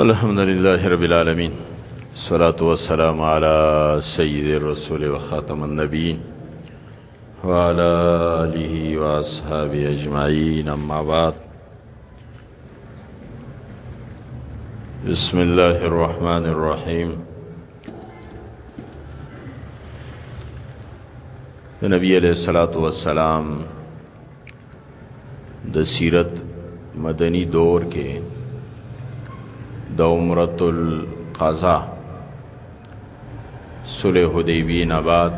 الحمد لله رب العالمين الصلاة والسلام على سيد الرسول وخاتم النبيين وعلى آله وأصحابه أجمعين أما بعد بسم الله الرحمن الرحيم نبی علیہ الصلوۃ والسلام د سیرت مدنی دور کې د عمرت القضا صلح حدیبی نه بعد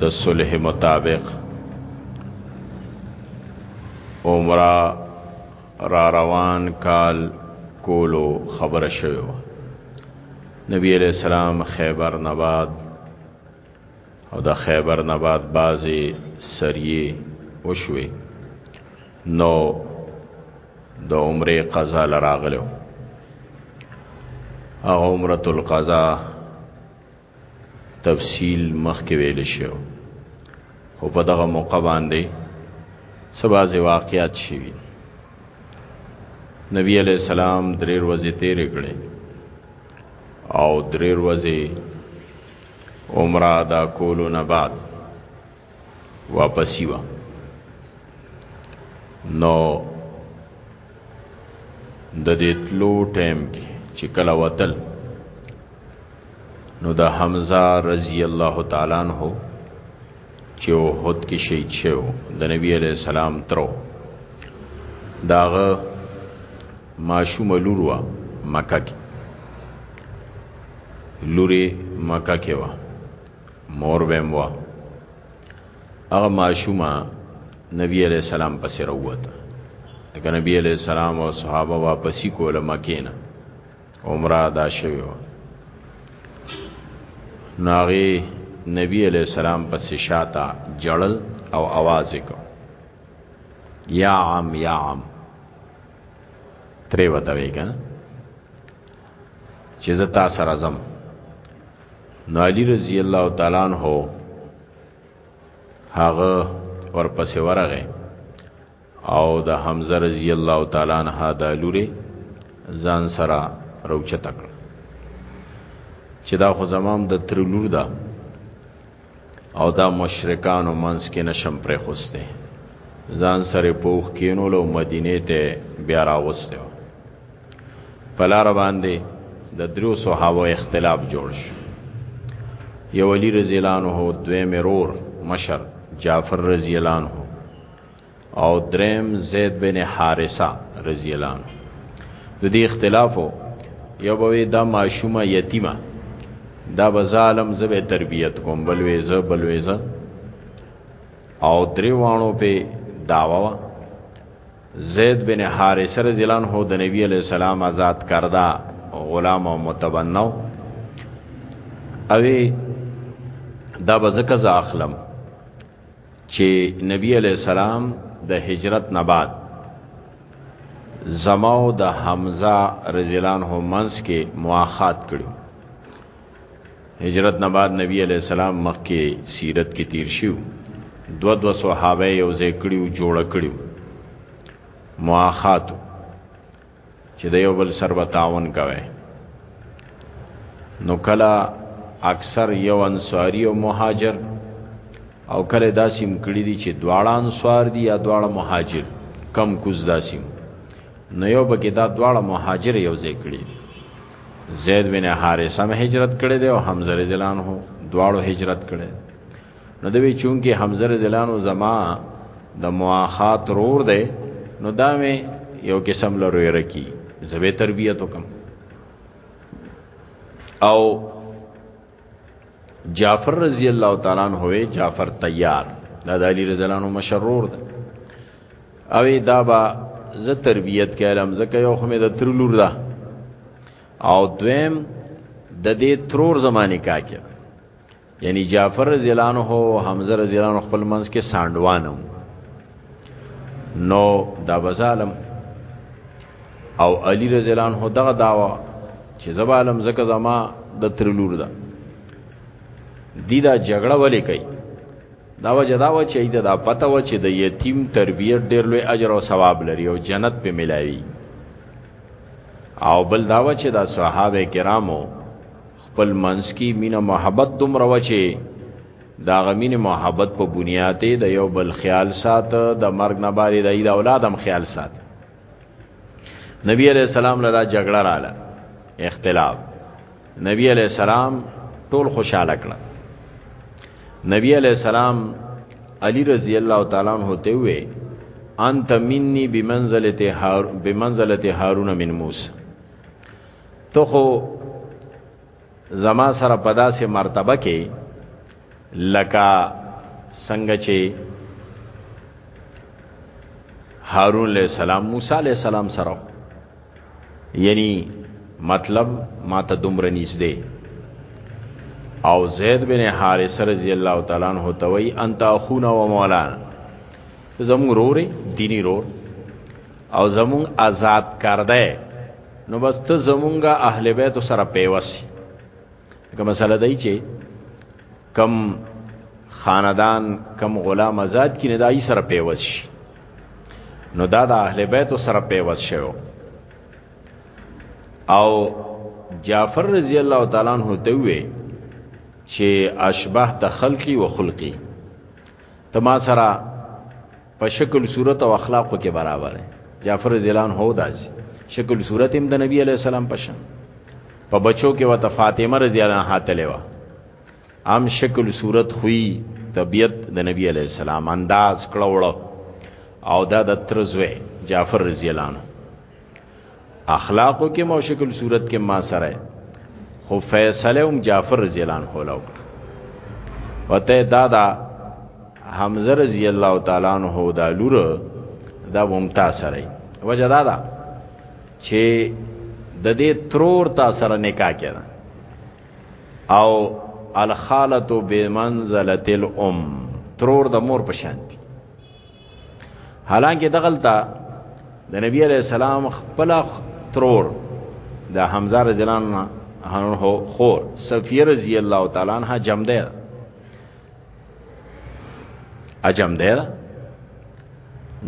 د صلح مطابق عمره را روان کال کولو خبره شوی و نبی علیہ السلام خیبر نه بعد او د خیبر نه بعد بعضې سریې وشوې نو د عمرې قضا لراغلو او عمره القضا تفصیل مخکې ویل شو خو په دغه موقع باندې سبازي واقعیات شي نبی علیہ السلام درې ورځې تیرې کړې او درې ورځې عمره ادا کولو نه بعد واپسی و نو د دې تلو ټیم کې چې کله وتل نو د حمزه رضی الله تعالی عنہ چې وحد کې شهید شو د نبی علی السلام ترو داغه ماشوم لوروا مکه کې لوري مکه کې و مور ویم و هغه ماشومه نبی علیہ السلام پسې راووت لکه نبی علیہ السلام او صحابه واپسی کوله مکه نه عمره ادا شوی و ناغي نبی علیہ السلام پسې شاته جړل او आवाज وکړ یا عام یا عام تری وته وی کنه چې زه تا سره زم نو علی رضی الله تعالی عنہ هغه ورپسې ورغه او د حمزه رضی الله تعالی عنہ د لوري ځان سره روچه تکړه چې دا خو زمام د تر لور ده او دا مشرکان او منس کې نشم پرې خوسته ځان سره پوخ کینول او مدینه ته بیا راوسته پلار باندې د درو صحابه اختلاف جوړ شو یو علی رضی الله عنه دوی مرور مشر جعفر رضی الله عنه او دریم زید بن حارثه رضی الله عنه د دې اختلافو یو به دا ماشومه یتیمه دا بظالم زبه تربیت کوم بلوي ز بلوي ز او دریوانو په داوا زید بن حارثه رضی الله عنه د نبی علی السلام آزاد کردا غلام او متبنو اوی دا بزکه ز اخلم چې نبی علی السلام د هجرت نه بعد زماو د حمزه رضی الله عنه منس کې مواخات کړو هجرت نه بعد نبی علی السلام مخ کې سیرت کې تیر شو دو دو صحابه یو ځای کړیو جوړ کړیو مواخات چې د یو بل سر بتاون کوي نو کلا اکثر یو انصاری او مهاجر او کله داسیم کړی دي چې دواړه انصار دي یا دواړه مهاجر کم کوز داسیم نو یو بګی دا دواړه مهاجر یو ځای کړی زید بن حارثه هم هجرت کړی دی او حمزه رضی الله عنه دواړو هجرت کړی نو دوی چونکی حمزه رضی الله عنه زما د مواخات رور دی نو دا مې یو قسم لروي رکی زبې تربیت وکم او جعفر رضی الله تعالی عنہ وی جعفر تیار دا د علی رضی الله عنه مشرور ده او دا با ز تربیت کړم زکه یو خمه د ترلور ده او دویم د دې ترور زمانه کا کې یعنی جعفر رضی الله عنه او حمزه رضی الله عنه خپل منځ کې ساندوانم نو دا بزالم او علی رضی الله عنه دغه داوا چې زبالم زکه زما د ترلور ده دی دا جګړه ولې کوي دا وجه دا و چې دا پته و چې د یتیم تربیت ډیر لوی اجر او ثواب لري او جنت په ملایي او بل دا و چې دا صحابه کرامو خپل منس کی مینه محبت دوم رو چې دا غمین محبت په بنیاته د یو بل خیال سات د مرګ نه باري د اولادم خیال سات نبی علیہ السلام لدا جګړه رااله اختلاف نبی علیہ السلام ټول خوشاله کړ نبی علیہ السلام علی رضی الله تعالی عنہ ته وی انت منی بمنزله هار بمنزله هارون من موسی تو خو زما سره په داسې مرتبه کې لکه څنګه چې هارون علیہ السلام موسی علیہ السلام سره یعنی مطلب ما ته دومره نږدې او زید بن حارث رضی الله تعالی عنہ توي انت اخونا و مولانا زمون روري دینی رور او زمون آزاد کرده نو بس ته زمونږه اهل بیت سره پیوسی که مسله دی چې کم خاندان کم غلام آزاد کی نه دای سره پیوس شي نو دا د اهل بیت سره پیوس شوی او جعفر رضی الله تعالی عنہ ته وی چې اشبه د خلقی و خلقی تما سره په شکل صورت او اخلاقو کې برابر دی جعفر زلان هو داسي شکل صورت هم د نبی علی السلام پشان په بچو کې وته فاطمه رضی الله عنها تلوا ام شکل صورت خوې طبیعت د نبی علی السلام انداز کړه او دا د ترزوی جعفر رضی الله عنه اخلاقو کې مو شکل صورت کې ما سره خو فیصله هم جعفر رضی الله عنه له وکړه وته دادا حمزه رضی الله تعالی عنہ دا لور دا ممتا سره وجه دادا چې د دې ترور تا سره نکاح کړه او الخالتو بمنزله الام ترور د مور په شان حالانکه دغلطه د نبی علی السلام خپل ترور د حمزه رضی الله عنه خور صفیه رضی الله تعالی عنها جمع ده اجم ده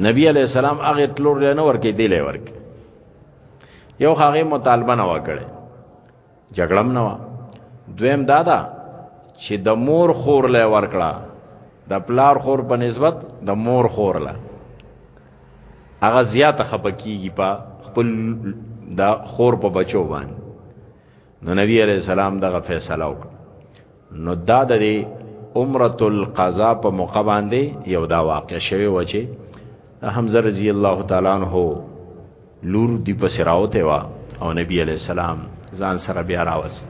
نبی علی السلام هغه تلور لنه ورکې دی لې ورکې یو هغه مطالبه نه وکړي جګړم نه و دویم دا ده چې د مور خور له ورکړه د پلار خور په نسبت د مور خور له هغه زیاته خپکیږي په خپل د خور په بچو باندې نو نبی علیہ السلام دغه فیصله وکړه نو دا د عمره القضا په موقع باندې یو دا واقع شوی و چې حمزه رضی الله تعالی عنہ لور دی پس راوته وا او نبی علی السلام ځان سره بیا راوس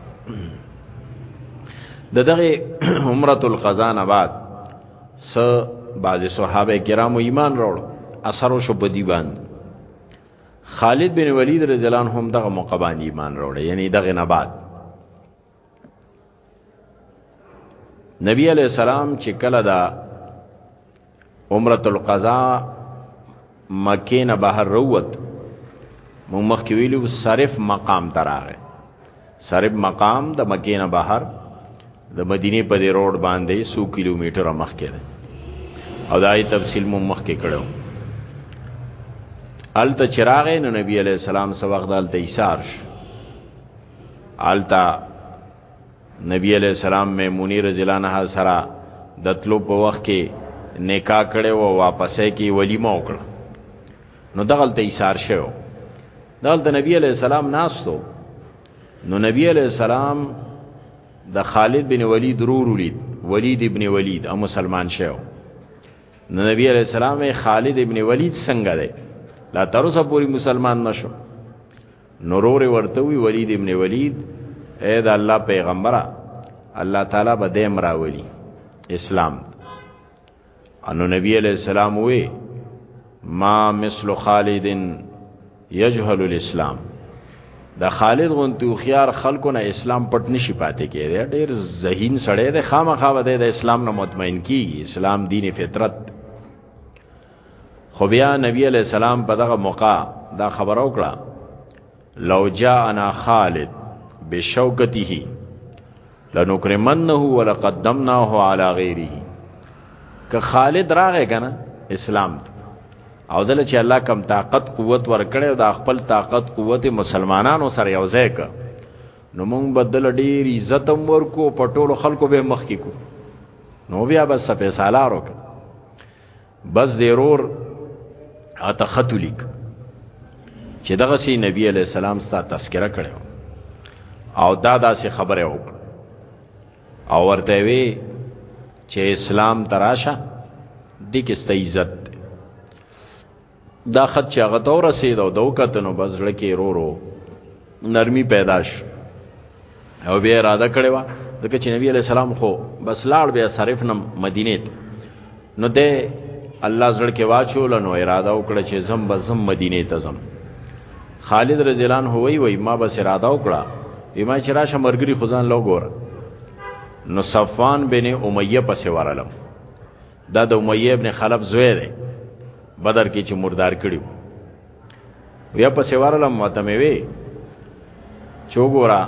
د دغه عمره القضا نه بعد س بعض صحابه کرامو ایمان راوړ اثر شو په دی باندې خالد بن ولید رضی الله عنه هم دغه مقبان ایمان راوړ یعنی دغه نه بعد نبی علیہ السلام چې کله دا عمره القضا مکه نه بهر وروت مو مخکې ویلو صرف مقام تراغه صرف مقام د مکه نه بهر د مدینه په دی روډ باندې 100 کیلومتر مخکې ده او دای تفصیل مو مخکې کړو الته چراغ نو نبی علی السلام سو وخت دلته ایثار شو آلتا نبی علیہ السلام میمونی رضی الله عنها سره د تلو په وخت کې نکاح کړي او واپسې کې ولیمه وکړه نو دغلته ایثار شو دغلته نبی علیہ السلام ناستو نو نبی علیہ السلام د خالد بن ولید رور ولید ولید ابن ولید ا مسلمان شو نو نبی علیہ السلام خالد ابن ولید څنګه دی لا تر اوسه پوری مسلمان نشو نورور ورته وی ولید ابن ولید اے دا الله پیغمبره الله تعالی به دیم راولی اسلام انو نبی علیہ السلام وی ما مثل خالد یجهل الاسلام د خالد غونتو خيار خلکو نه اسلام پټ نشي پاتې کېږي ډېر ذهین سړی د خامخا وده د اسلام نه مطمئن کیږي اسلام دین فطرت خو بیا نبی علی السلام په دغه موقع دا خبر او کړه لو جاءنا خالد بشوکته لنکرمنه ولقدمناه علی غیره که خالد راغی کنه اسلام او دل چې الله کم طاقت قوت ورکړي دا خپل طاقت قوت مسلمانانو سره یو ځای ک نو مونږ بدل ډیر عزت هم ورکو په ټولو خلکو به مخ کې کو نو بیا بس په سالار وکړه بس دی رور اته خط لیک چې دغه سي نبی علی السلام ستا تذکرہ کړو او دا داسې خبره وکړه او ورته وی چې اسلام تراشه د کې ست عزت دا خط چې هغه تور رسید او دو کتنو بس لکه رو رو نرمي پیداش او بیا اراده کړې و ځکه چې نبی علی السلام خو بس لاړ بیا صرف نم مدینه ته نو ده الله زړه کې واچول نو اراده وکړه چې زم به زم مدینه ته زم خالد رضی الله عنه وی وی ما بس اراده وکړه ما چې راشه مرګري خزان لو ګور نو صفوان بن امیه پسې ورالم دا د امیه ابن خلف زوی دی بدر کې چې مردار کړیو بیا په سیوارلم وتموي چوغورا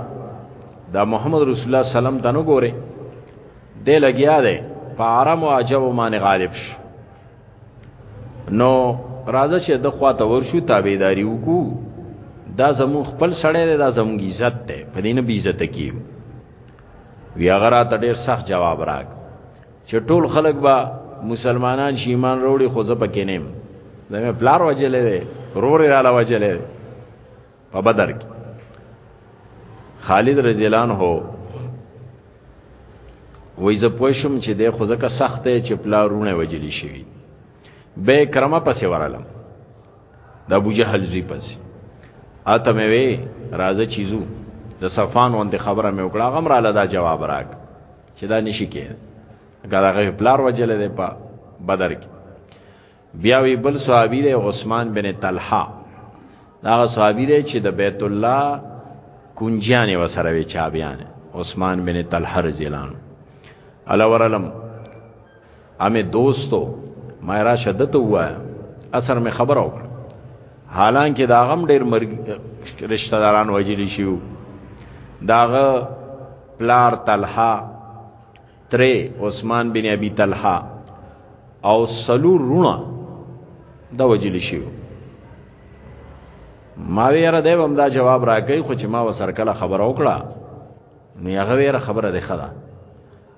دا محمد رسول الله سلام ته نو ګوره دی لګیا دی په آرام او عجب باندې غالب شو نو راځه چې د خواته ورشو تابعداري وکړو دا زمو خپل سړی دی دا زمو عزت دی په دې نه بي عزت کیو وی هغه راته ډیر سخت جواب راک چې ټول خلک با مسلمانان شي ایمان وروړي خو زه پکې نیم دا مې پلار وجلې دی رور را لا وجلې په بدر کې خالد رضی الله عنه وای زه پوښم چې د خو زکه سخت دی چې پلارونه وجلی شي به کرمه پسې ورالم د ابو جهل زی پسې اته مې وی راځه چیزو د صفان وند خبره مې وکړه غمر الله دا جواب راک چې دا نشي کېږي اگر هغه پلار وجل دی په بدر کې بیا وی بل صحابي دی عثمان بن طلحه دا صحابي دی چې د بیت الله کنجیانه وسره وی چابیانه عثمان بن طلحه رضی الله عنه علا ورلم امه دوستو ما را شدت هوا اثر می خبر او حالانکه دا غم ډیر مرګ رشتہ داران وجلی شیو داغه پلار طلحه تری عثمان بن ابي طلحه او سلور رونه دا وجلی شیو ما ویره دی هم دا جواب راکې خو چې ما وسر کله خبر او کړه نو هغه ویره خبره ده خدا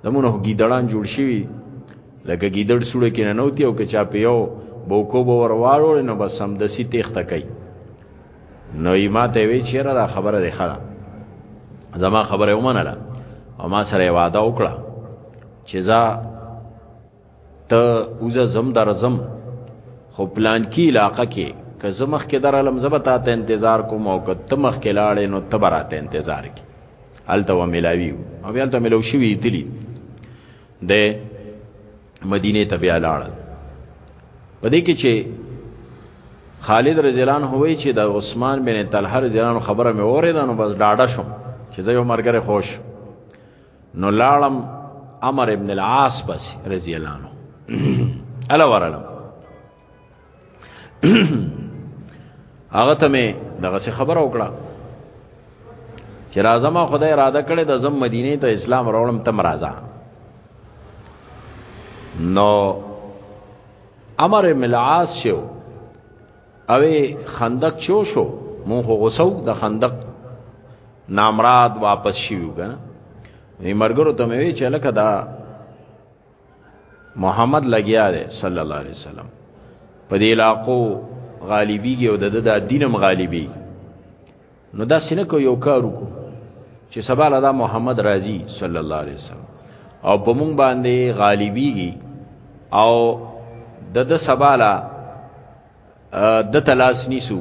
دمونه ګیدړان جوړ شوی لکه ګیدړ سوړه کې نه نوتی او که چا په یو بوکو به ورواړو نو بس هم د سی تیخته کوي نو یې ماته وی چیرې دا خبره دی خلا زما خبره ومنله او ما سره وعده وکړه چې زه ته اوزه زم درزم خو پلان کی علاقه کې که زمخ کې درالم زبتا ته انتظار کوم او که تمخ کې لاړې نو تبراته انتظار کی الته و ملاوی او بیا الته ملو شوی تلی د مدینه ته بیا لاړ پدې کې چې خالد رزلان هوی چې د عثمان بن طلحه رزلان خبره مې اوریدانو بس ډاډه شم چې زه یو مرګره خوش نو لاړم عمر ابن العاص پس رضی الله عنه الا ورلم هغه ته مې دغه څه خبر وکړه چې راځم خدای اراده کړې د زم مدینه ته اسلام راوړم تم راځه نو امر ملعاص شو اوی خندق چو شو مون خو غوسو د خندق نامراد واپس شیو کنه نی مرګرو ته وی چې لکه دا محمد لګیا دی صلی الله علیه وسلم په دې علاقو غالبیږي او د د دینم غالبیږي نو دا سینه کو یو کار وکړو چې سبا له دا محمد رازي صلی الله علیه وسلم او په مونږ باندې غالبيږي او د د سبا له د تلاس نیسو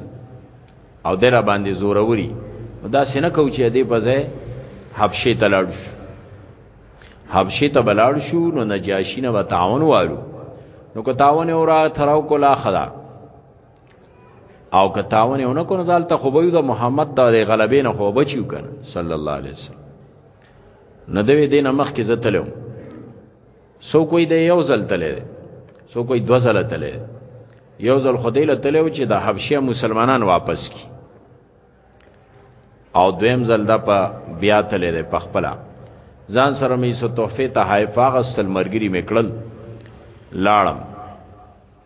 او د را باندې زوروري دا سینه کو چې دې په ځای حبشه ته لاړ شو حبشه ته بلاړ شو نو نجاشی نه وتاون والو نو کو تاون اورا تراو کولا خدا او که تاونه یو نه کو نزال ته خو به د محمد د غلبې نه خو بچیو کنه صلی الله علیه وسلم نه دوی دینه مخ کې زتلو سو کوئی د یو ځل تلې سو کوئی دو ځل تلې یو ځل خدای له تلو چې د حبشه مسلمانان واپس کی او دویم ځل د په بیا تلې ده په خپل ځان سره مې سو تحفه ته حیفاغ سلمرګری میکړل لاړم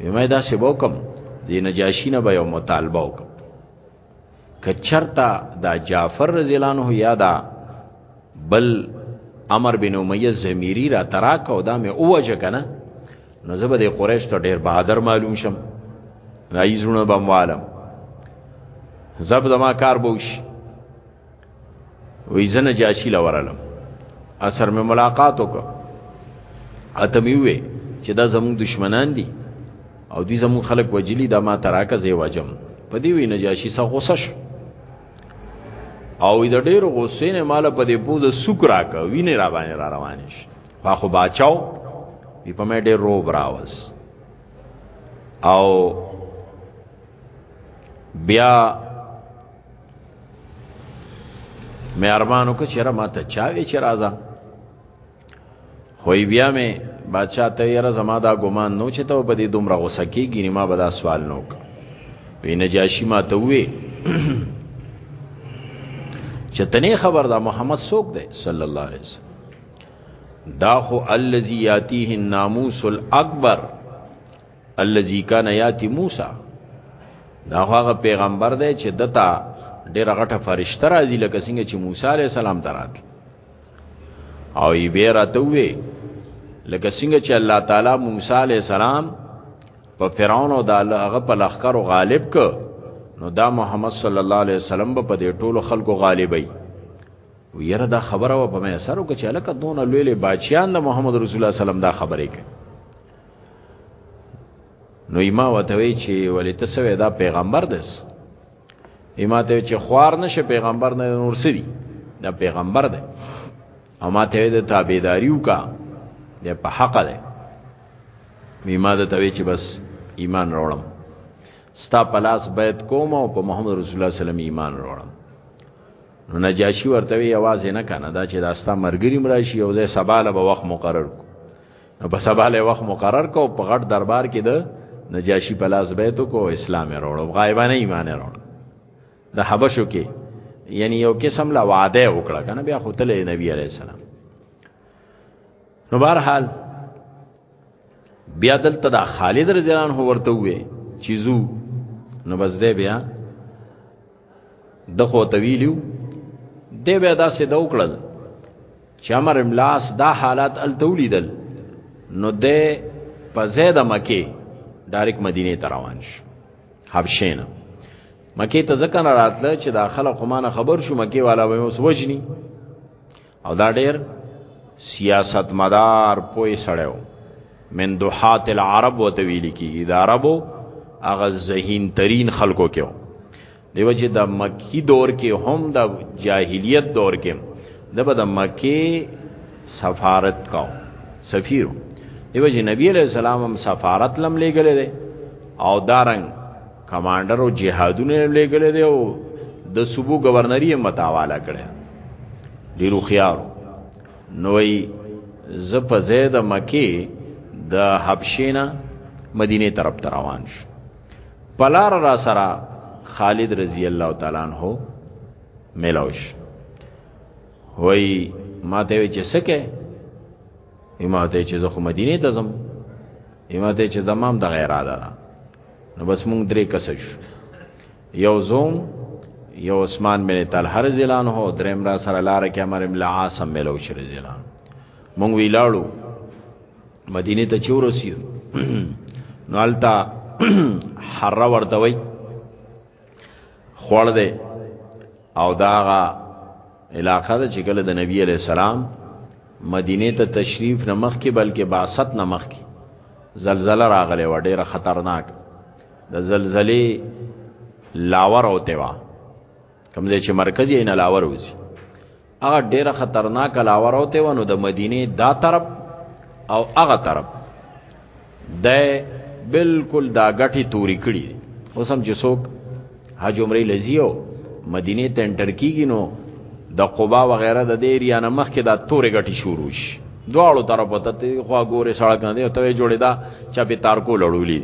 یمه دا سی وکم د نجاشی نه به یو مطالبه وکم که چرتا دا جعفر رضی الله عنه یا دا بل امر بن امیه زمیری را تراک او دا مې اوجه کنه نو زه به د قریش ته ډیر بهادر معلوم شم رايزونه به معلم زب زما کار بوش وی زنه جاشی لورلم اثر می ملاقات وکړه اته می وی چې دا زموږ دشمنان دي او دي زموږ خلک وجلی دا ما تراکه زی واجم په دی وی نجاشی سره غوسه شو او د ډیرو غوسې نه مال په دې پوزه سوک راکا وینې را باندې را روان شي خو خو بچاو وی په مې ډیر رو براوس او بیا مې ارمانو که چیرې ماته چاوي چې راځه خو بیا مې بادشاہ ته یې زما دا ګمان نو چې ته په دې دومره غوسه کېږي ما به دا سوال نو وی نجاشي ما ته وې چې تنه خبر دا محمد سوک دی صلی الله علیه وسلم دا خو الذی یاتیه الناموس الاکبر الذي كان ياتي موسى دا هغه پیغمبر دی چې دتا ډیره غټه فرشته راځي لکه څنګه چې موسی عليه السلام درات او یې بیره ته وې لکه څنګه چې الله تعالی موسی عليه السلام په فرعون او د هغه په لخر غالب ک نو دا محمد صلی الله علیه وسلم په دې ټولو خلکو غالبای ویره دا خبره و په مې سره کې چې الکه دون لویلې بچیان د محمد رسول الله سلام دا خبرې کوي نو ایما وتوی چې ولې ته سوې دا پیغمبر دس ایما ته چې خوار نشه پیغمبر نه نور سری دا پیغمبر ده او ما ته د تابعداریو کا د په حق ده ایما ته توی چې بس ایمان راوړم ستا پلاس بیت کوم او په محمد رسول الله سلام ایمان راوړم نو نجاشی ورته وی आवाज نه کنه دا چې داستا مرګری مراشي او زه سباله به وخت مقرر کو نو په سبا له وخت مقرر کو په غټ دربار کې د نجاشي په لاس بیت کو اسلام وروړو غایبانه ایمان وروړو د حبشو کې یعنی یو قسم لا وعده وکړه کنه بیا خو تل نبی علی السلام نو بهرحال بیا دلته دا خالد رضی الله عنه ورته وې چیزو نو بس دې بیا د خو تویلیو دی بیا داسې د وکړل چې امر املاس دا حالات ال تولیدل نو د په زید مکه ډایرک مدینه ته روان شو حبشینه مکه ته ځکه نه راتله چې دا خلک مانه خبر شو مکه والا به اوس وجنی او دا ډیر سیاست مدار پوی سړیو من دوحات العرب و تویل کیږي د عربو هغه ذهین ترین خلکو کې دیو چې د مکی دور کې هم د جاهلیت دور کې د بد مکی سفارت کاو سفیر دیو چې نبی علیہ السلام هم سفارت لم لګلې او دارنګ کمانډر او جهادونه لګلې دی او د صوبو گورنری متاواله کړي ډیرو خيار نوې ز په زید مکه د حبشینا مدینه طرف ته روان شو پلار را سره خالد رضی الله تعالی عنہ ملوش وای ما ته چې سکه ما ته چې زه خو مدینه ته ځم ما ته چې زمام د غیر اده نو بس مونږ درې کس شو یو زوم یو عثمان بن طلحه رضی الله عنه او دریم را سره لار کې امر بن عاصم ملو شي رضی الله عنه مونږ ویلاړو مدینه ته چور رسید نو التا حره ورته وای خور دی او داغه علاقه ده چې کله د نبی علی السلام مدینه ته تشریف نه مخ کې بلکې باست نه مخ کې زلزلہ راغله و ډیره خطرناک د زلزلې لاور اوته وا کوم ځای چې مرکزی نه لاور وسی هغه ډیره خطرناک لاور اوته و نو د مدینه دا طرف او هغه طرف دی بالکل دا غټي توري کړی اوس هم چې څوک حج عمره لزیو مدینه ته انټر کیږي نو د قبا و غیره د دې ریانه مخ کې دا تورې غټي شروع شي دواړو طرفو ته خو ګوره سړک نه دی ته جوړې دا چا په تار کو لړولې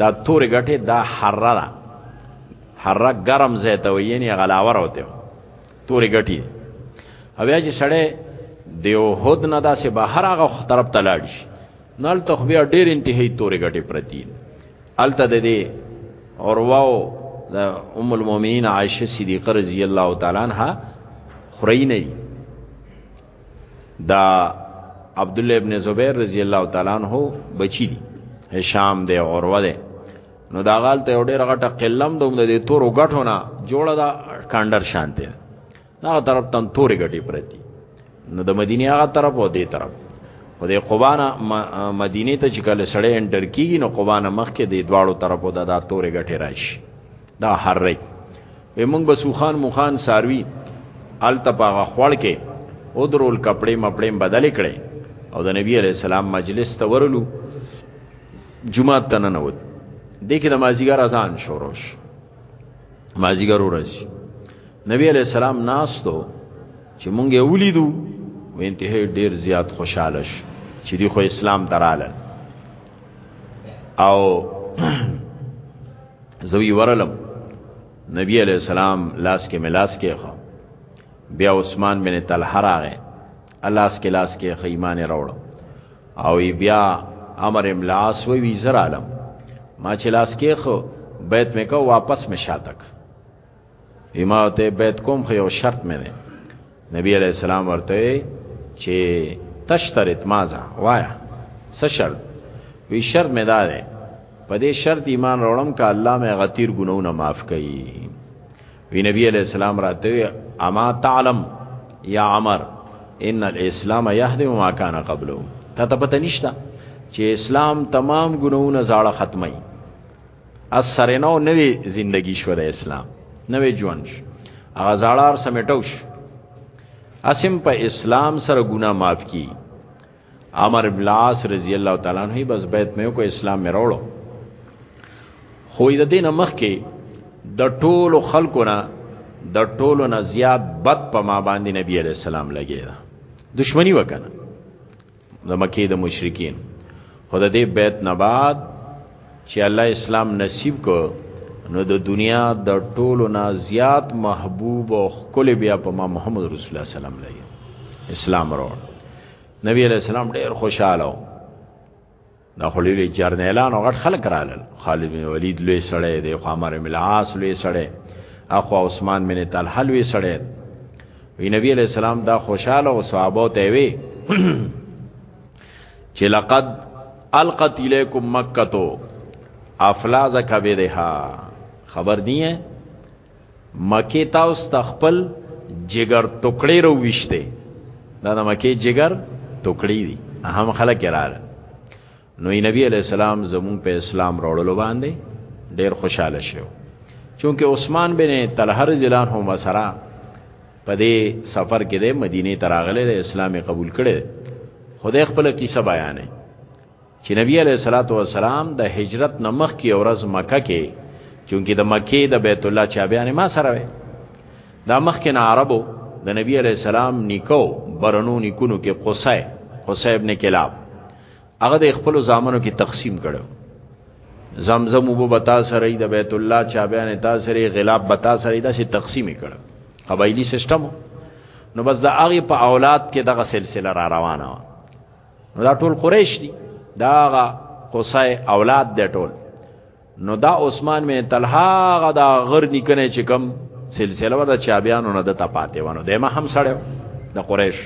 دا تورې غټي دا حرره حرره ګرم زیته وي یعنی غلاور وته تورې ګټي او یا چې سړی دیو هود نه داسې بهر هغه طرف ته لاړ شي نل تخبیا ډیر انتهایی تورې ګټي پرتی الته د دې اورواو د ام المؤمنین عائشه صدیقه رضی الله تعالی عنها خوري نه دا عبد الله ابن زبیر رضی الله تعالی عنہ بچی دي هشام دی اوروه دی نو دا غال ته ډېر غټه قلم دوم د تورو غټو نه جوړه دا کاندر شانته دا طرف تم تورې غټي پرتی نو د مدینه هغه طرف او دې طرف خو د قبانه مدینه ته چې کله سړی انټر کیږي نو قبانه مخ کې د دواړو طرفو د دا تورې غټي راشي دا حرک به موږ بسوخان مخان ساروي ال تپاغه خوړ کې او درول کپڑے مپړې بدل کړي او د نبی علی السلام مجلس ته ورلو جمعات ته ننوت دې کې د مازیګر اذان شروع شو مازیګر ورځي نبی علیہ السلام ناس دو چې مونږ یې ولیدو و انتهای ډیر زیات خوشاله شو چې دی خو اسلام تراله او زوی ورلم نبی علیہ السلام لاس کې ملاس کې خو بیا عثمان بن طلحه راغی الاس کې لاس کې خیمان راوړ او بیا امر املاس وی وی زر عالم ما چې لاس کې خو بیت مې کو واپس مې شاتک امام ته بیت کوم خو یو شرط مې نه نبی علیہ السلام ورته چې تشترت مازه وایا څه شرط وی شرط مې دا ده په دې شرط ایمان راوړم ک الله مې غتیر ګناونه معاف کړي وی نبی علیہ السلام راته اما تعلم یا عمر ان الاسلام يهدم ما كان قبله ته ته پته نشته چې اسلام تمام ګناونه زاړه ختمي اثر نو نوې زندگی شو د اسلام نوې ژوند هغه زاړار سمټوش اسیم په اسلام سره ګنا معاف کی عمر ابن العاص رضی الله تعالی عنہ بس بیت مې کو اسلام مې راوړو خو د دین مخ کې د ټولو خلکو نه د ټولو نه زیات بد په ما باندې نبی علی السلام لګی دا دشمنی وکنه د مکی د مشرکین خو د دې بیت نه بعد چې الله اسلام نصیب کو نو د دنیا د ټولو نه زیات محبوب او خپل بیا په ما محمد رسول الله سلام لګی اسلام راوړ نبی علیہ السلام ډیر خوشاله و دا خلیل جرنیلان او غټ خلک رالل خالد بن ولید لوی سړی دی خو عمر بن العاص لوی سړی اخو عثمان بن طلحه لوی سړی وی نبی علیہ السلام دا خوشاله او صحابه ته وی چې لقد القت الیکم مکه تو افلاز کبدها خبر دی مکې تاسو ته خپل جګر ټوکړې رويشته دا د مکې جګر ټوکړې دي هم خلک راغله نو نبی علی السلام زمون په اسلام راوړلو باندې ډیر خوشاله شو چونکه عثمان بن طلحه رضی الله عنه مسرا په دې سفر کې د مدینه تراغله د اسلام قبول کړي خدای خپل کیسه بیانې چې نبی علیہ الصلوۃ والسلام د هجرت نه مخکې ورځ مکه کې چونکی د مکه د بیت الله چابیان ما سره وي دا مخکې نه عربو د نبی علیہ السلام نیکو برنو نیکونو کې قصی قصی ابن کلاب هغه د خپل زامنو کې تقسیم کړو زمزم وبو بتا سره د بیت الله چابیان تا سره غلاب بتا سره دا سي تقسیم کړو قبایلی سیستم نو بس د هغه په اولاد کې دغه سلسله را روانه وه دا ټول قریش دي دا غا قصای اولاد دی ټول نو دا عثمان می طلحه غا دا غر نکنه چې کم سلسله ور د چابیانو نه د تپاتې ونه دی ما هم سړیو د قریش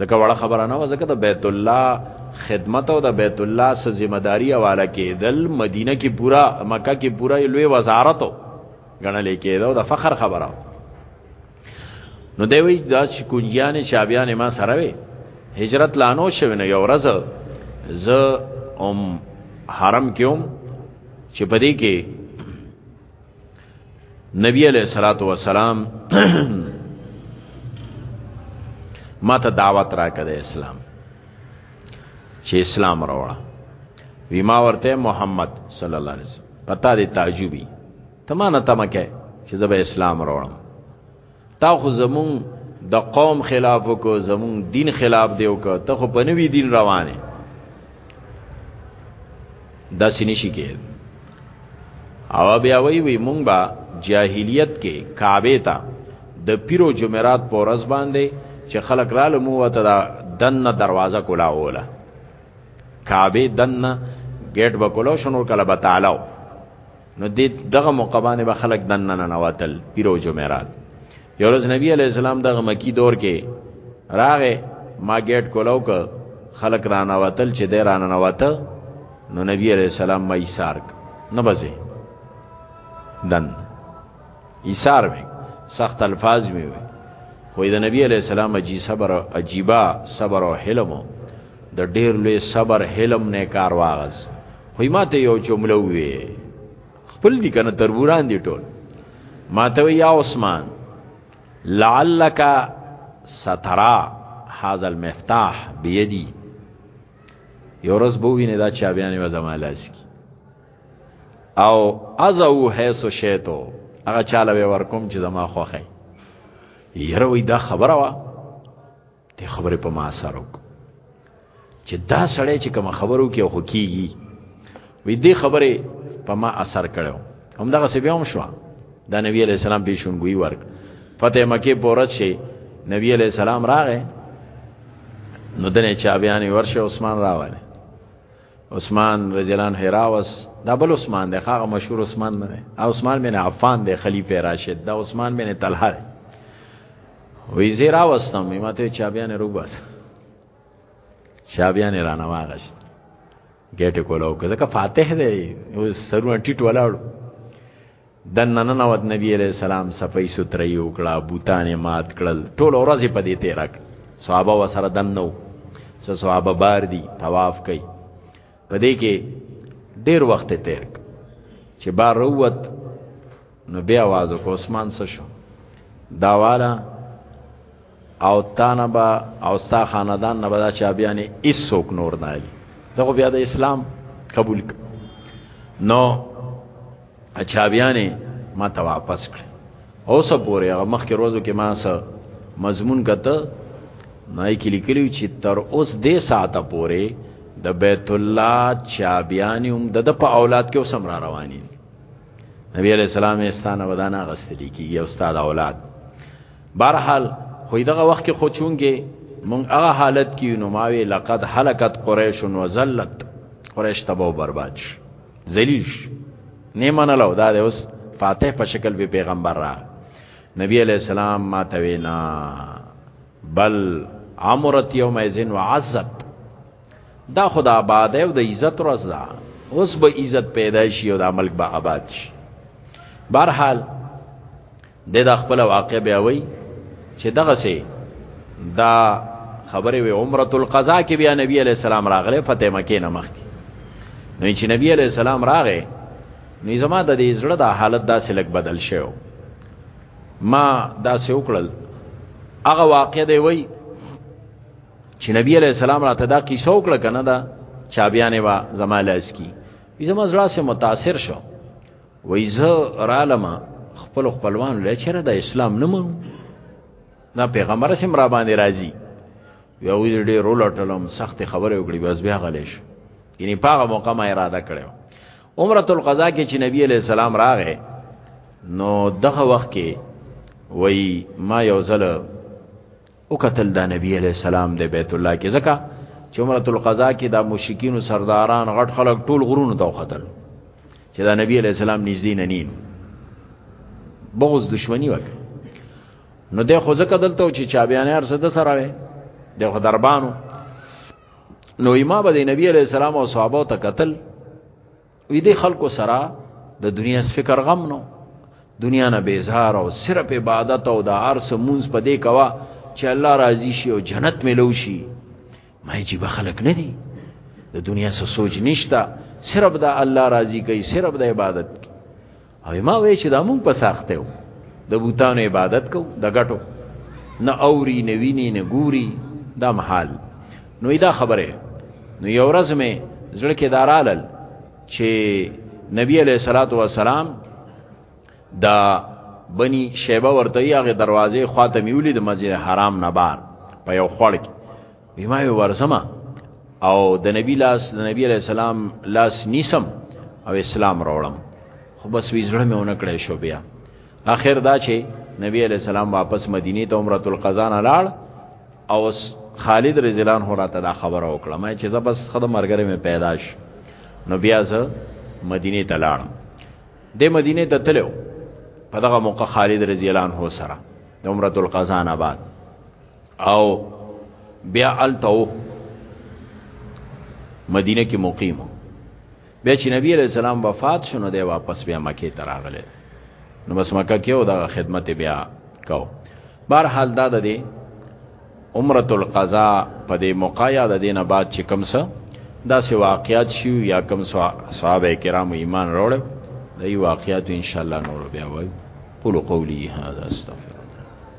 ځکه وړه خبره نه و ځکه د بیت الله خدمت او د بیت الله سه ذمہ داری حواله کېدل مدینه کې پورا مکه کې پورا لوی وزارت غنل کېدو د فخر خبره نو دی وی دا چې کونجیانې چابیانې ما سره وي هجرت لانو شوی نو یو ورځ زه ام حرم کېوم چې په دې کې نبی علیہ الصلوۃ والسلام ما ته دعوت راکړه اسلام چې اسلام راوړه وی ما ورته محمد صلی الله علیه وسلم پتا دې تعجبي ته ما نه تمه کې چې زه به اسلام راوړم تا خو زمون د قوم خلاف کو زمون دین خلاف دیو کو ته خو په نوی دین روانه دا سینې شي کې او بیا وی وی مونږ با جاهلیت کې کعبه ته د پیرو جمعرات په ورځ باندې چې خلک رااله مو وته دا دنه دروازه کولا وله کعبه دنه گیټ وکولو شنو کله بتالاو نو د دغه موقع باندې به خلک دنه نه نواتل پیرو جمعرات یو ورځ نبی علی السلام دغه مکی دور کې راغې ما ګیټ کولاو ک خلک را نواتل چې د را نواته نو نبی علی السلام مې سارک نه بځه دن ایثار وي سخت الفاظ وي خو د نبی علی السلام عجیب صبر عجیبا صبر او حلم د ډیر لوی صبر حلم نه کار واغس خو ماته یو جمله وي خپل دي کنه تربوران دي ټول ماته یا عثمان لعلک سترا هاذا المفتاح بيدي یو ورځ بو وینه دا چا بیانې و زمالاس کی او ازو حیث شیتو هغه چاله به ورکوم چې زما خوخه یره وې دا خبره وا ته خبره په ما سره وک چې دا سړی چې کوم خبرو کې خو کیږي وې دې خبره په ما اثر کړو هم دغه سی بیا هم شو دا نبی علی السلام به شونګوي ورک فتح مکه پورت شي نبی علی السلام راغې نو دنه چابيانې ورشه عثمان راواله عثمان رجلان هراوس دا بل عثمان دی هغه مشهور عثمان نه دی عثمان بن عفان دی خلیفہ راشد دا عثمان بن طلحه دی وی زیرا واستم ما ته چابیان رو بس چابیان رانه واغشت ګټه کولو که ځکه فاتح دی او سرونه ټیټ ولاړو دننه ننوت نبی علیہ السلام صفای سترې وکړه بوتان مات کړل ټول ورځ په دې تیر کړ صحابه وسره دنو څو صحابه بار دي طواف کوي په دې کې ډیر وخت تیر ک چې بار وروت نو بیا आवाज وکړ عثمان څه شو دا والا او تا نه با او ستا خاندان نه بدا چابیانی ایس سوک نور نه علی زه خو بیا د اسلام قبول ک نو چابیانی ما ته واپس کړ او سب پورې هغه مخکې روزو کې ما سره مضمون کته نای کې لیکلو چې تر اوس دې ساعته پورې د بیت الله چابیانی هم د په اولاد کې اوسم را رواني نبی علیہ السلام استانه ودانه غستلی کی یو استاد اولاد برحال خو دغه وخت کې خو چونګې مونږ هغه حالت کې نو ماوي لقد هلكت قريش وزلت قريش تباو برباد شي ذلیل شي نه منلو دا د اوس فاتح په شکل به پیغمبر را نبی علیہ السلام ما توینا بل عمرت یوم ازن وعزت دا خدا آباد او د عزت ورځ ده اوس به عزت پیدا شي او د ملک به آباد شي بهرحال د دا خپل واقع بیا وای چې دغه سي دا خبره وی عمره القضاء کې بیا نبی علی السلام راغله فتح مکه نه مخ نو چې نبی علی السلام راغې نو زما د دې زړه د حالت داسې لګ بدل شو ما داسې وکړل هغه واقع دی وای چې نبی علی السلام راته دا کیسه وکړه کنه دا چابیانه وا زما لاس کی زما زړه سه متاثر شو وای زه رالم خپل خپلوان لای چیرې د اسلام نه مونږ دا پیغمبر سم را باندې راځي یو ډېر رولټلم سخت خبره وکړي بس بیا غلیش یعنی پاغه موقع ما اراده کړو عمره القضا کې چې نبی علی السلام راغې نو دغه وخت کې وای ما یو ځل او قتل دا نبی علیہ السلام د بیت الله کې ځکه چې عمره القضا کې دا مشکین سرداران غټ خلک ټول غرونو ته وختل چې دا نبی علیہ السلام نږدې نه نین بغض دشمنی وک نو د خو ځکه دلته چې چا بیان هر څه د سره وي د خو دربانو نو ایما به د نبی علیہ السلام او صحابه ته قتل وی دې خلکو سره د دنیا څخه فکر غم نو دنیا نه بیزار او صرف عبادت او د ارس مونږ په دې کوا چې الله راضي شي او جنت ملو شي ما چې بخلک نه دي د دنیا څخه سوچ نشتا صرف د الله راضي کوي صرف د عبادت او ما وې چې دا مونږ په ساخته و د بوتانو عبادت کو د غټو نه اوري نه ویني نه ګوري دا محال نو دا خبره نو یو ورځ مې زړه کې دارالل چې نبی علیہ الصلوۃ والسلام دا بني شیبه ورته یغه دروازه خواته میولې د مسجد حرام نه بار په یو خړ کې بما ورزما او د نبی لاس د نبی علی السلام لاس نیسم او اسلام راوړم خو بس وی زړه مې ونه کړې شو بیا اخر دا چې نبی علی السلام واپس مدینه ته عمره القضا نه لاړ او خالد رضی الله عنه راته دا خبره وکړه مې چې زبس خدای مرګره مې پیدا ش نو بیا زه مدینه ته لاړم د مدینه ته تلو په دغه موقع خالد رضی الله عنه سره د عمره القضا نه بعد او بیا التو مدینه کې مقیم بیا چې نبی علیہ السلام وفات شونه دی واپس بیا مکه ته راغله نو بس مکه کې او د خدمت بیا کو بهر حال دا ده عمره القضا په دې مقایا د دینه بعد چې کوم څه دا سه واقعیات شي یا کوم صحابه کرام ایمان وروړ د ای واقعیات ان شاء الله نور بیا وایو قولوا قولي هذا استغفر